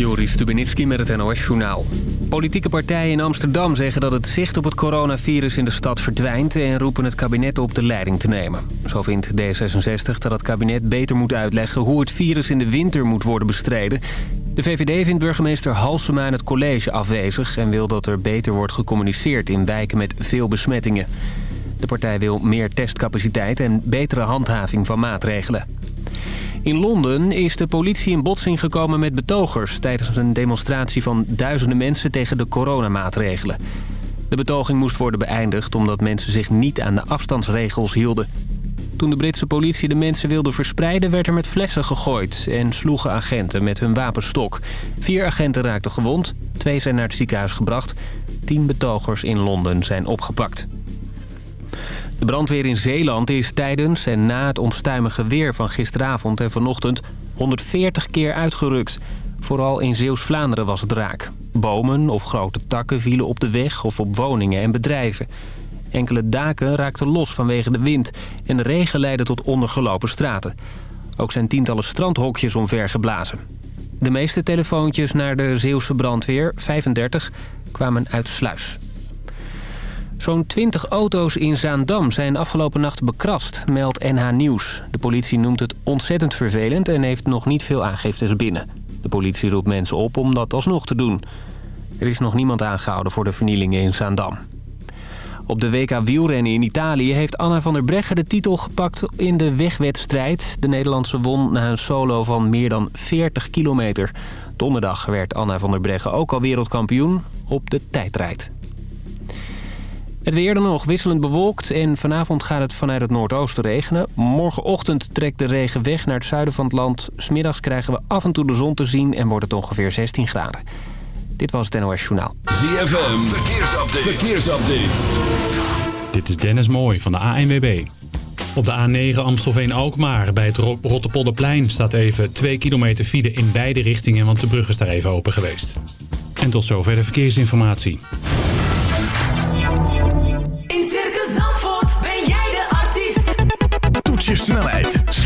Joris Stubenitski met het NOS-journaal. Politieke partijen in Amsterdam zeggen dat het zicht op het coronavirus in de stad verdwijnt... en roepen het kabinet op de leiding te nemen. Zo vindt D66 dat het kabinet beter moet uitleggen... hoe het virus in de winter moet worden bestreden. De VVD vindt burgemeester Halsema in het college afwezig... en wil dat er beter wordt gecommuniceerd in wijken met veel besmettingen. De partij wil meer testcapaciteit en betere handhaving van maatregelen. In Londen is de politie in botsing gekomen met betogers... tijdens een demonstratie van duizenden mensen tegen de coronamaatregelen. De betoging moest worden beëindigd omdat mensen zich niet aan de afstandsregels hielden. Toen de Britse politie de mensen wilde verspreiden... werd er met flessen gegooid en sloegen agenten met hun wapenstok. Vier agenten raakten gewond, twee zijn naar het ziekenhuis gebracht. Tien betogers in Londen zijn opgepakt. De brandweer in Zeeland is tijdens en na het onstuimige weer van gisteravond en vanochtend 140 keer uitgerukt. Vooral in Zeeuws-Vlaanderen was het raak. Bomen of grote takken vielen op de weg of op woningen en bedrijven. Enkele daken raakten los vanwege de wind en de regen leidde tot ondergelopen straten. Ook zijn tientallen strandhokjes omvergeblazen. De meeste telefoontjes naar de Zeeuwse brandweer, 35, kwamen uit Sluis. Zo'n 20 auto's in Zaandam zijn afgelopen nacht bekrast, meldt NH Nieuws. De politie noemt het ontzettend vervelend en heeft nog niet veel aangiftes binnen. De politie roept mensen op om dat alsnog te doen. Er is nog niemand aangehouden voor de vernielingen in Zaandam. Op de WK wielrennen in Italië heeft Anna van der Breggen de titel gepakt in de wegwedstrijd. De Nederlandse won na een solo van meer dan 40 kilometer. Donderdag werd Anna van der Breggen ook al wereldkampioen op de tijdrijd. Het weer dan nog wisselend bewolkt en vanavond gaat het vanuit het noordoosten regenen. Morgenochtend trekt de regen weg naar het zuiden van het land. Smiddags krijgen we af en toe de zon te zien en wordt het ongeveer 16 graden. Dit was het NOS Journaal. ZFM, verkeersupdate. verkeersupdate. Dit is Dennis Mooij van de ANWB. Op de A9 Amstelveen-Alkmaar bij het Rotterpolderplein staat even 2 kilometer file in beide richtingen, want de brug is daar even open geweest. En tot zover de verkeersinformatie.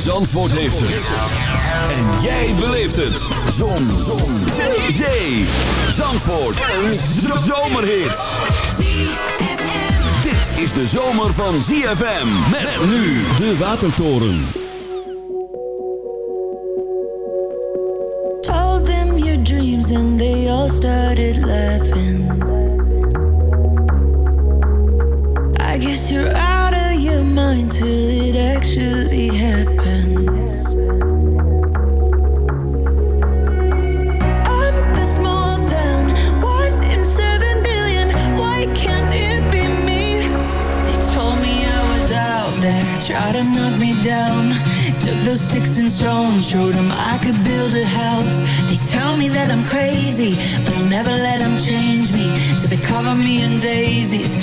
Zandvoort heeft het. En jij beleeft het. Zon. Zon. Zee. Zee. Zandvoort. Een zomerhit. Dit is de zomer van ZFM. Met nu de Watertoren. Told them your dreams and they all started laughing. Showed them I could build a house. They tell me that I'm crazy, but I'll never let them change me. So they cover me in daisies, daisies,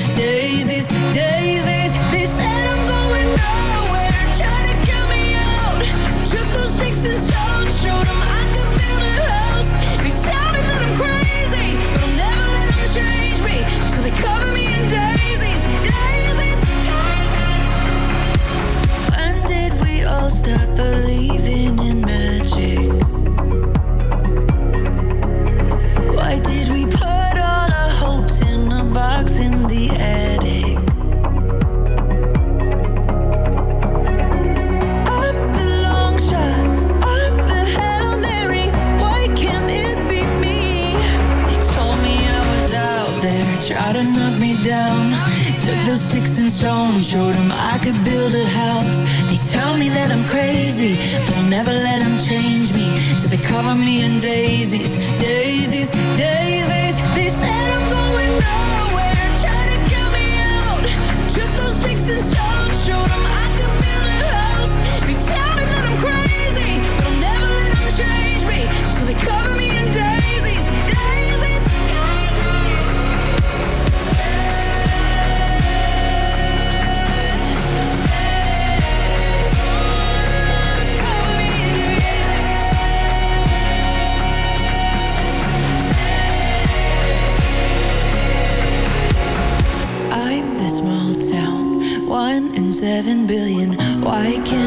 cover me in daisies, seven billion. Why can't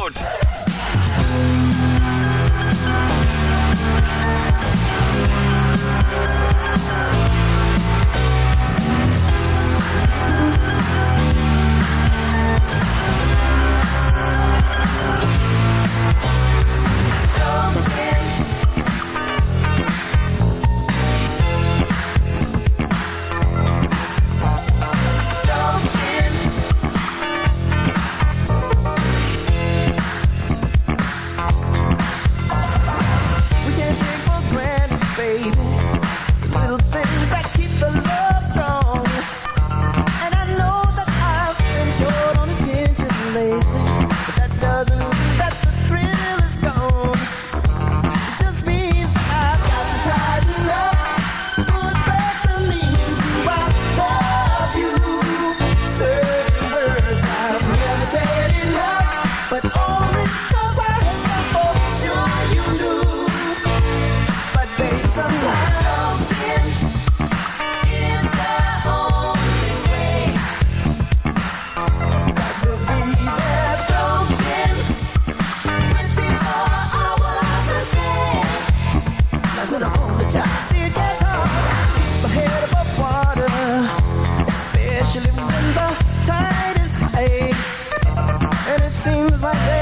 my day.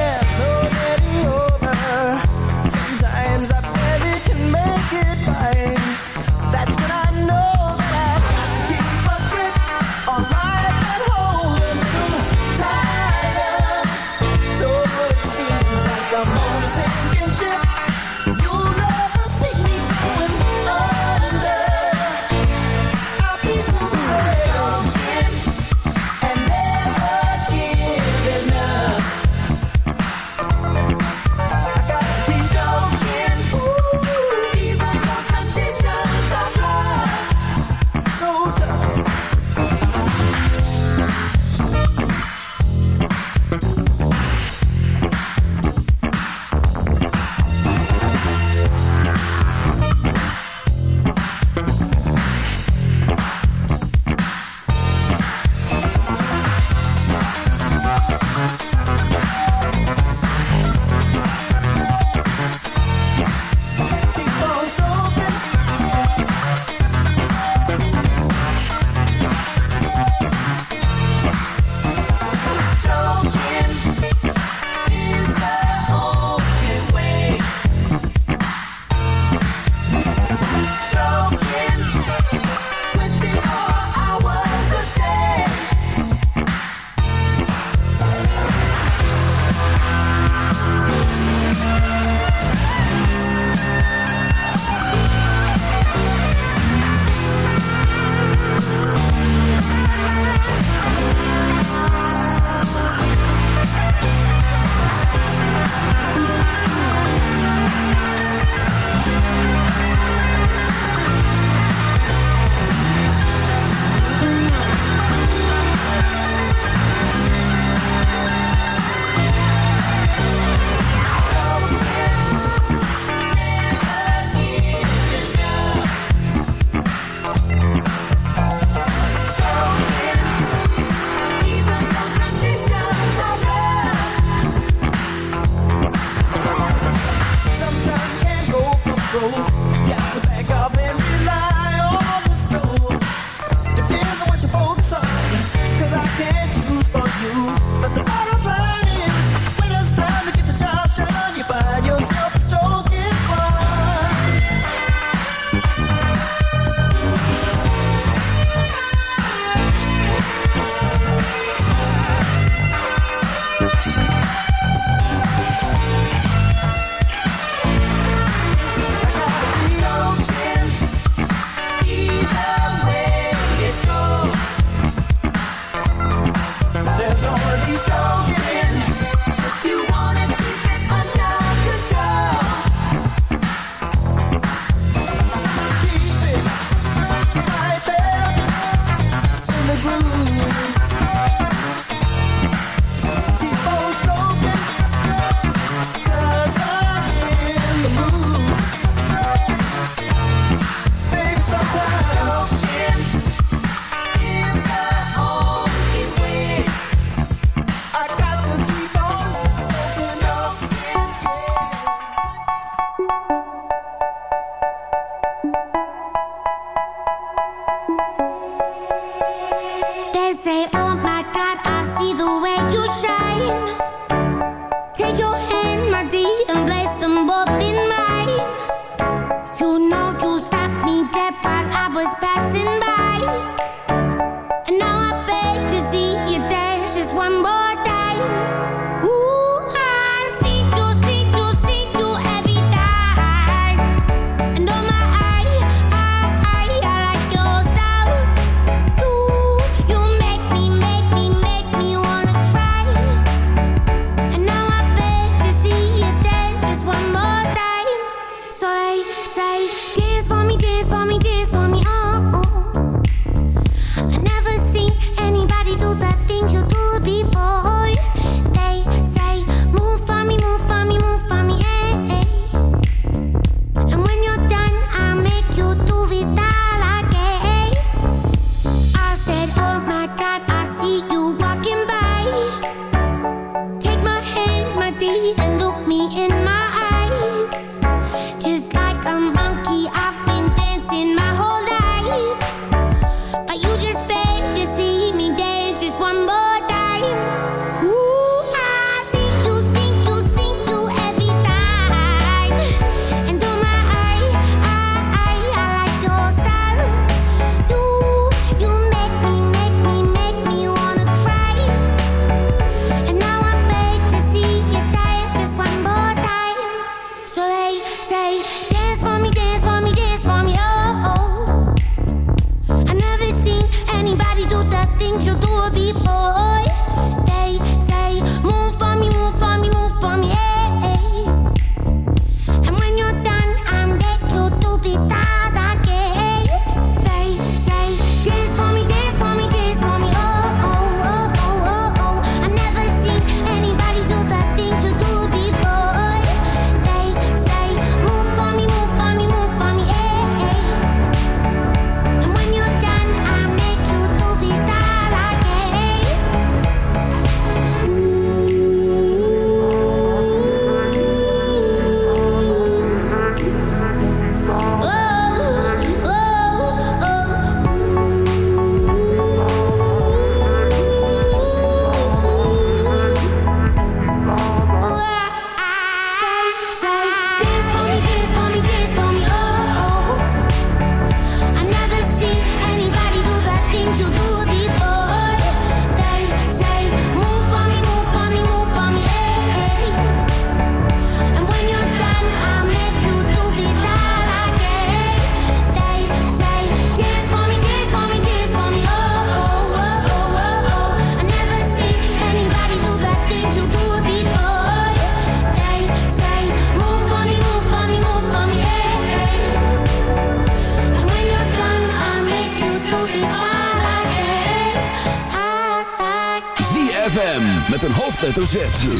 hoofdletter Z.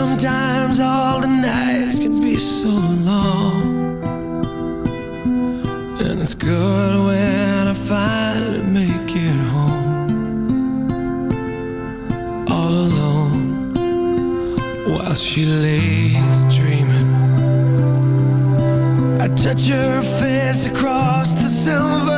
Sometimes all the nights can be so long. And it's good when I finally make it home. All alone While she lays dreaming. I touch her face across the silver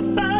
goodbye.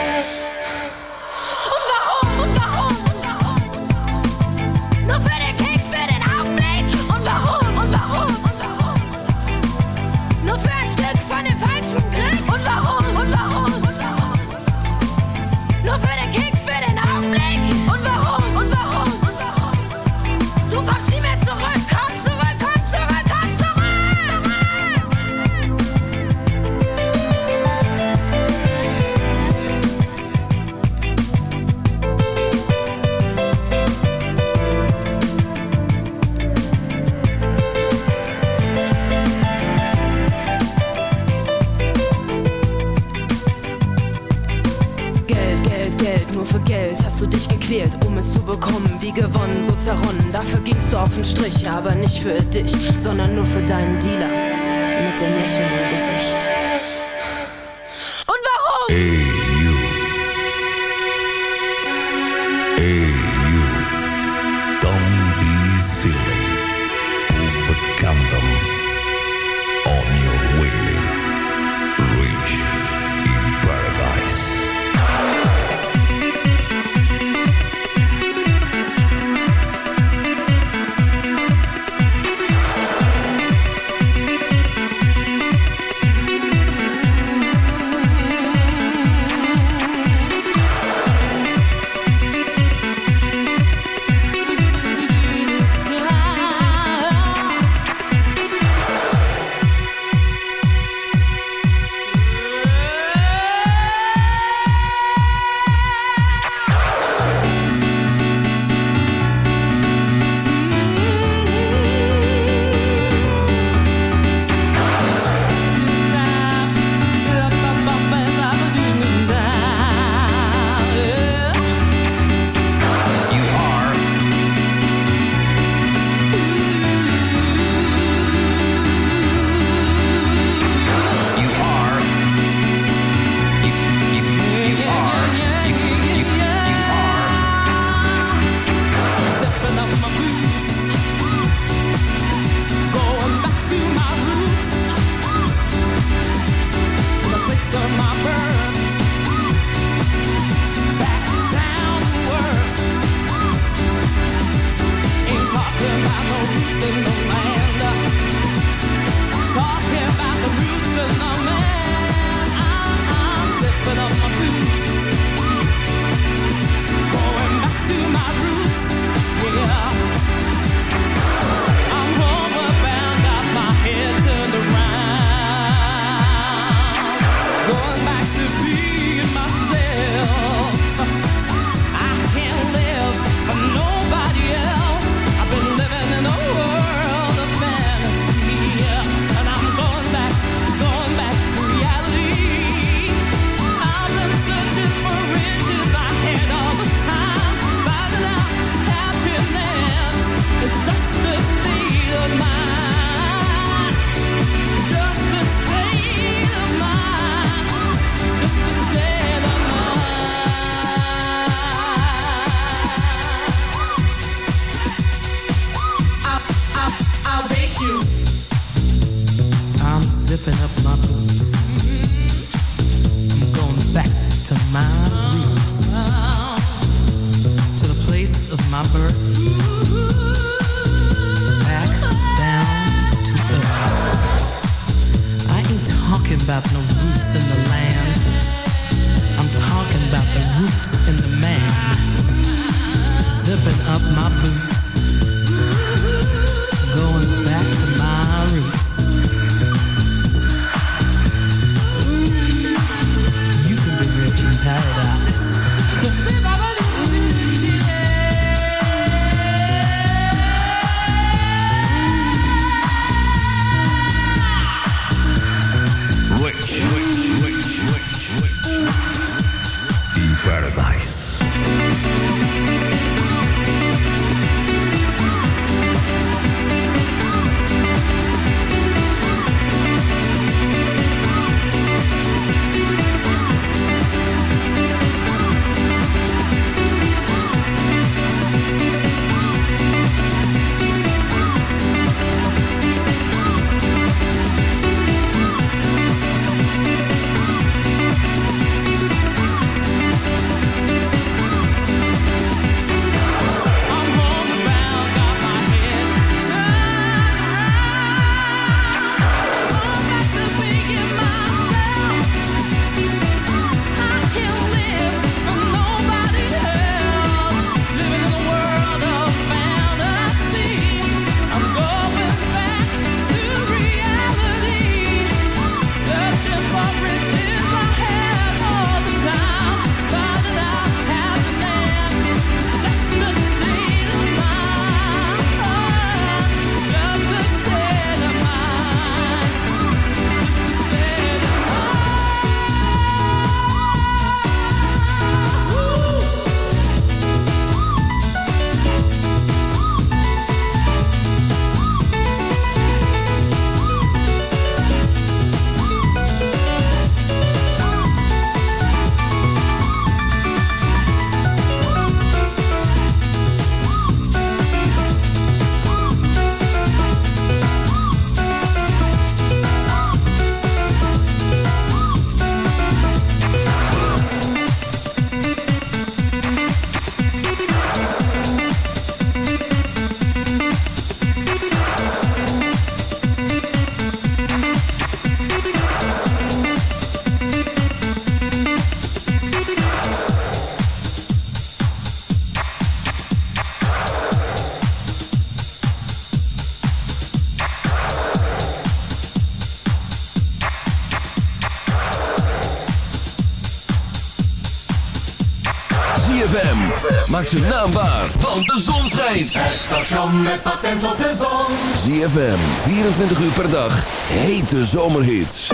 zijn naam want de zon schijnt. Het station met patent op de zon. ZFM, 24 uur per dag, hete zomerhits.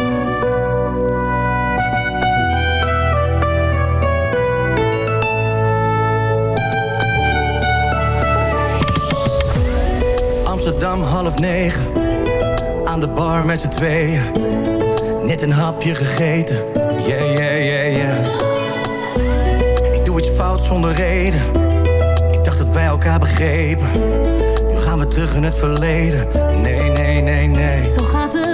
Amsterdam half negen, aan de bar met z'n tweeën. Net een hapje gegeten, yeah, yeah, yeah, fout zonder reden wij elkaar begrepen. Nu gaan we terug in het verleden. Nee, nee, nee, nee. Zo gaat het.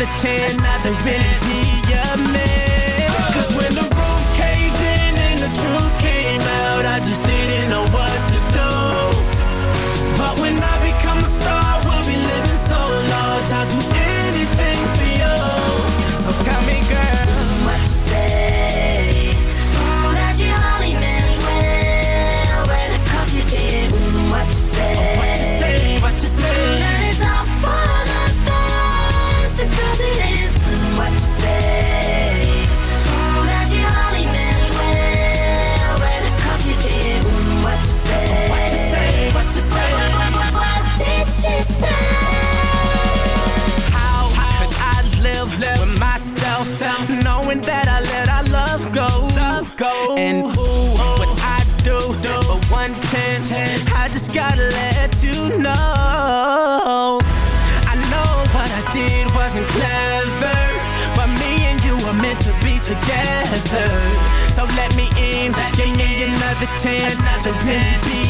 another chance another to chance. really be a man. Cause when the roof caved in and the truth came out, I just together. So let me in, give me another chance. To really be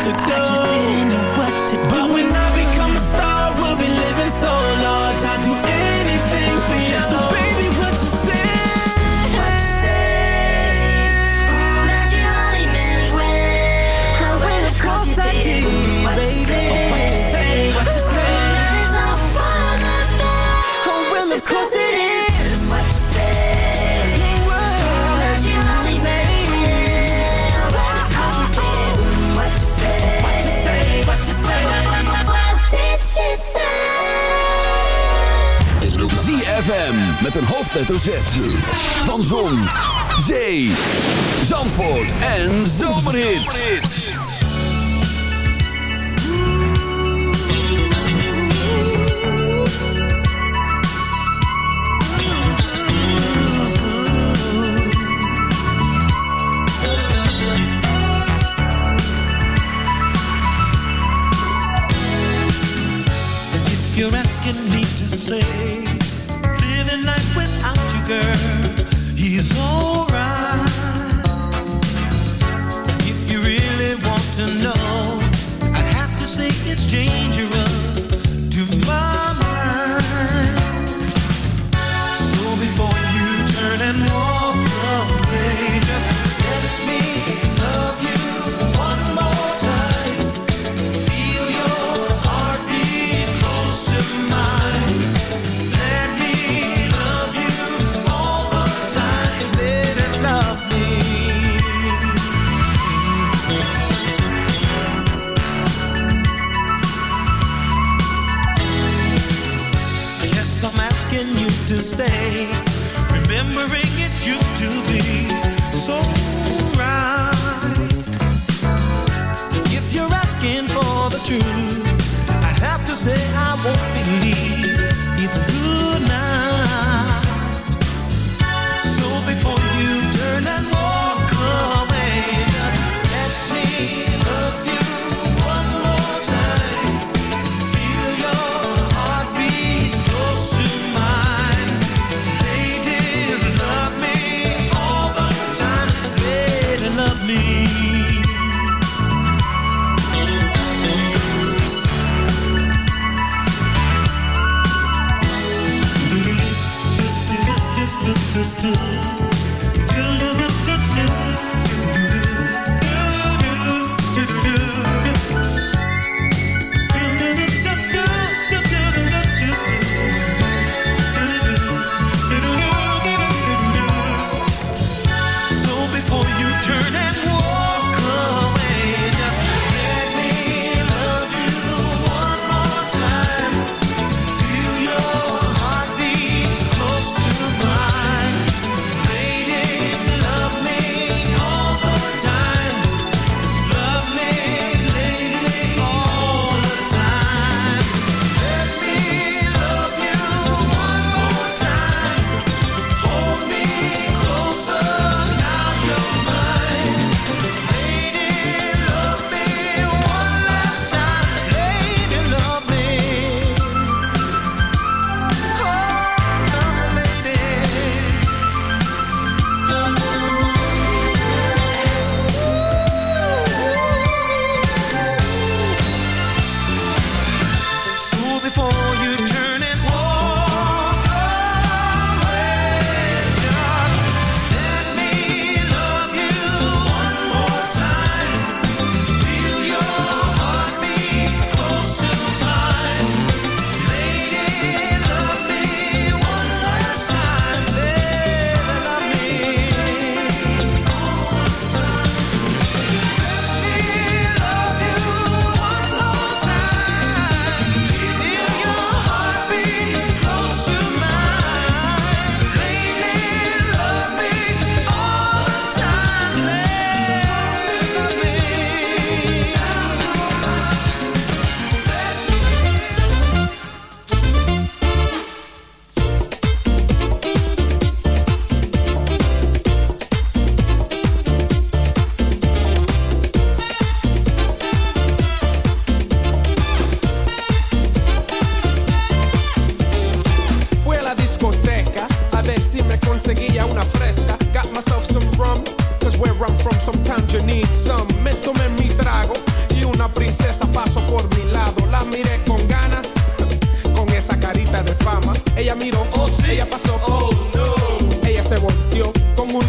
met een hoofdletter Z. Van Zon, Zee, Zandvoort en Zomerhits. You're asking me to say it's dangerous.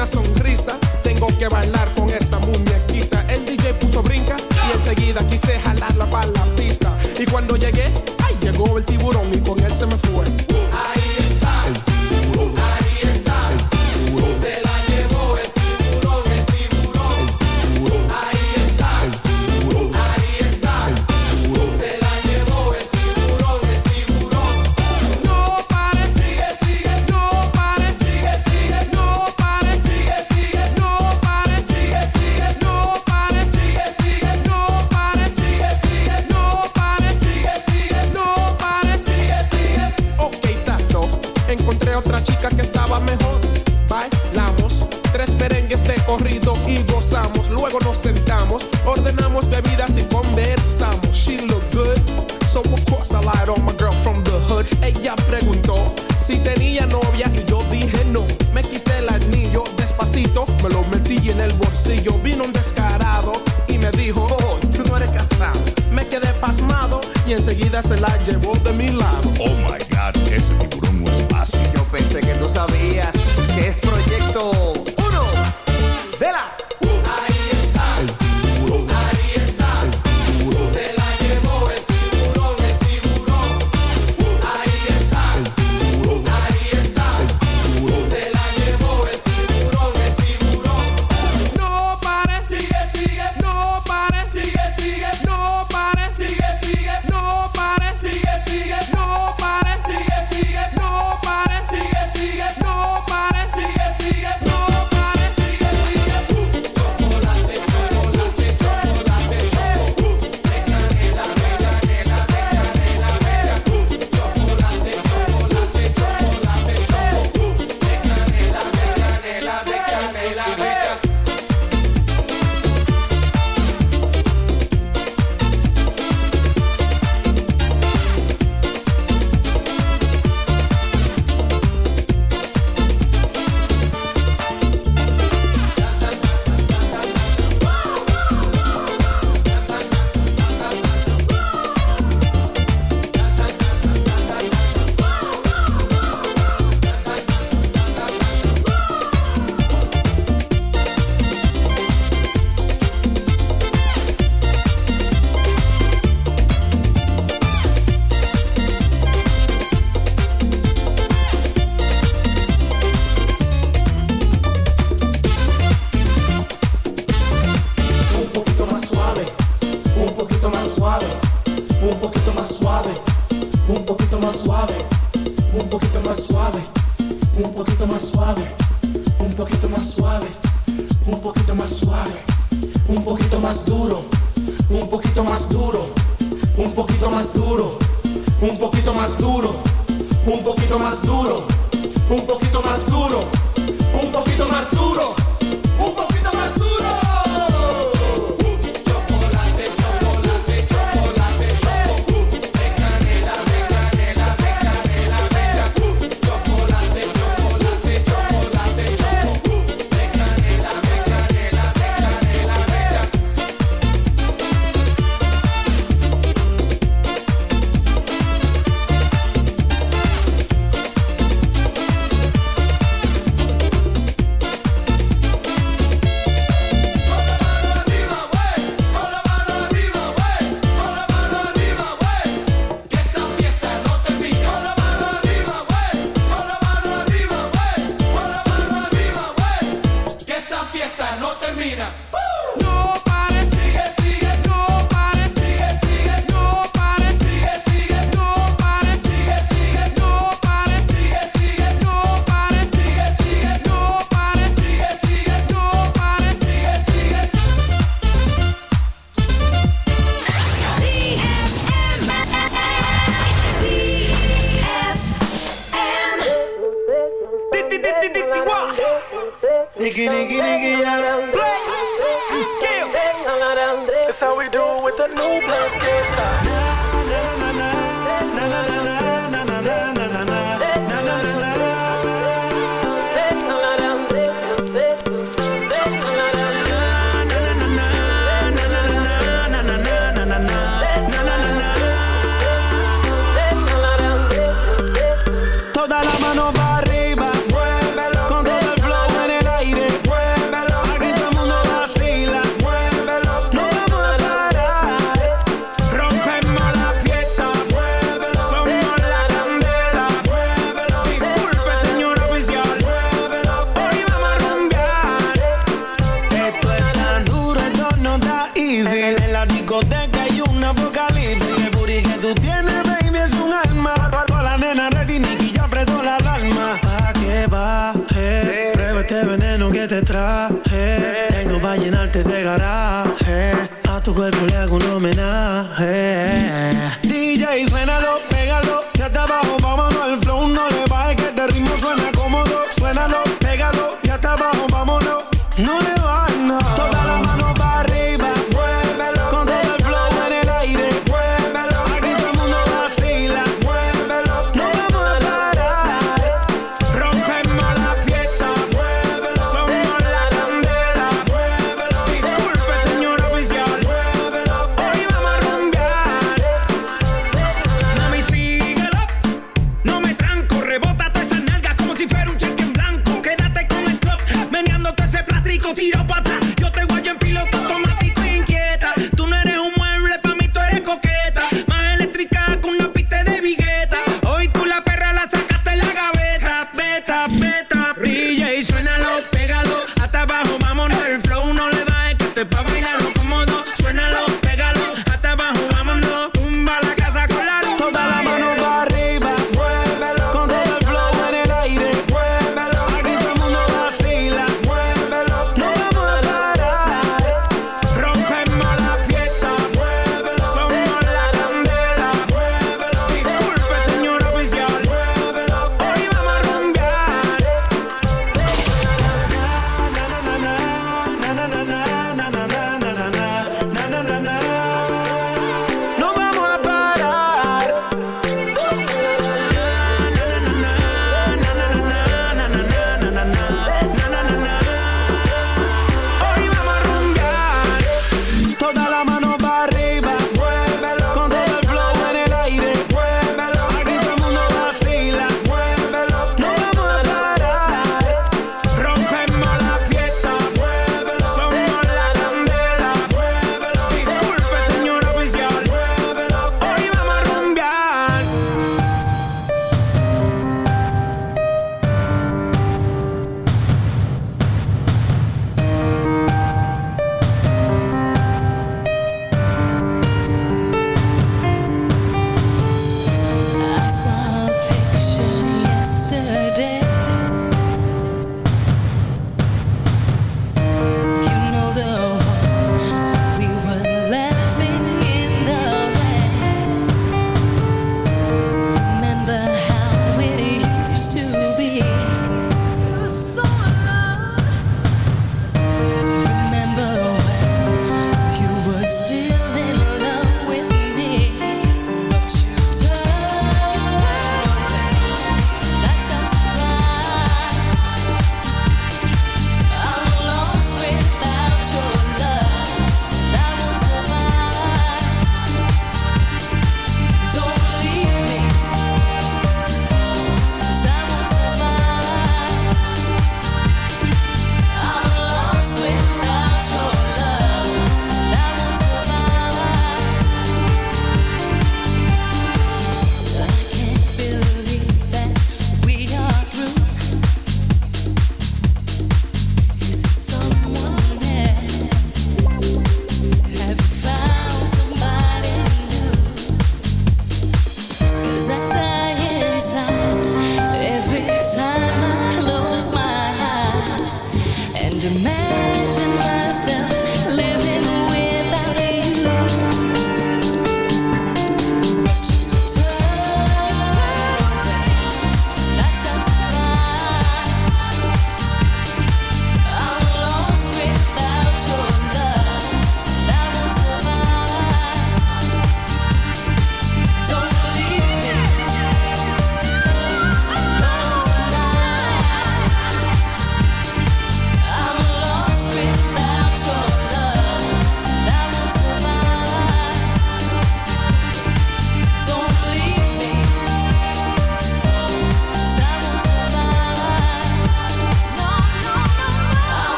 una sonrisa, tengo que bailar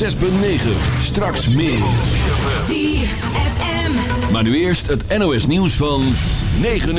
6.9, Straks meer. ZFM. Maar nu eerst het NOS nieuws van 9 uur.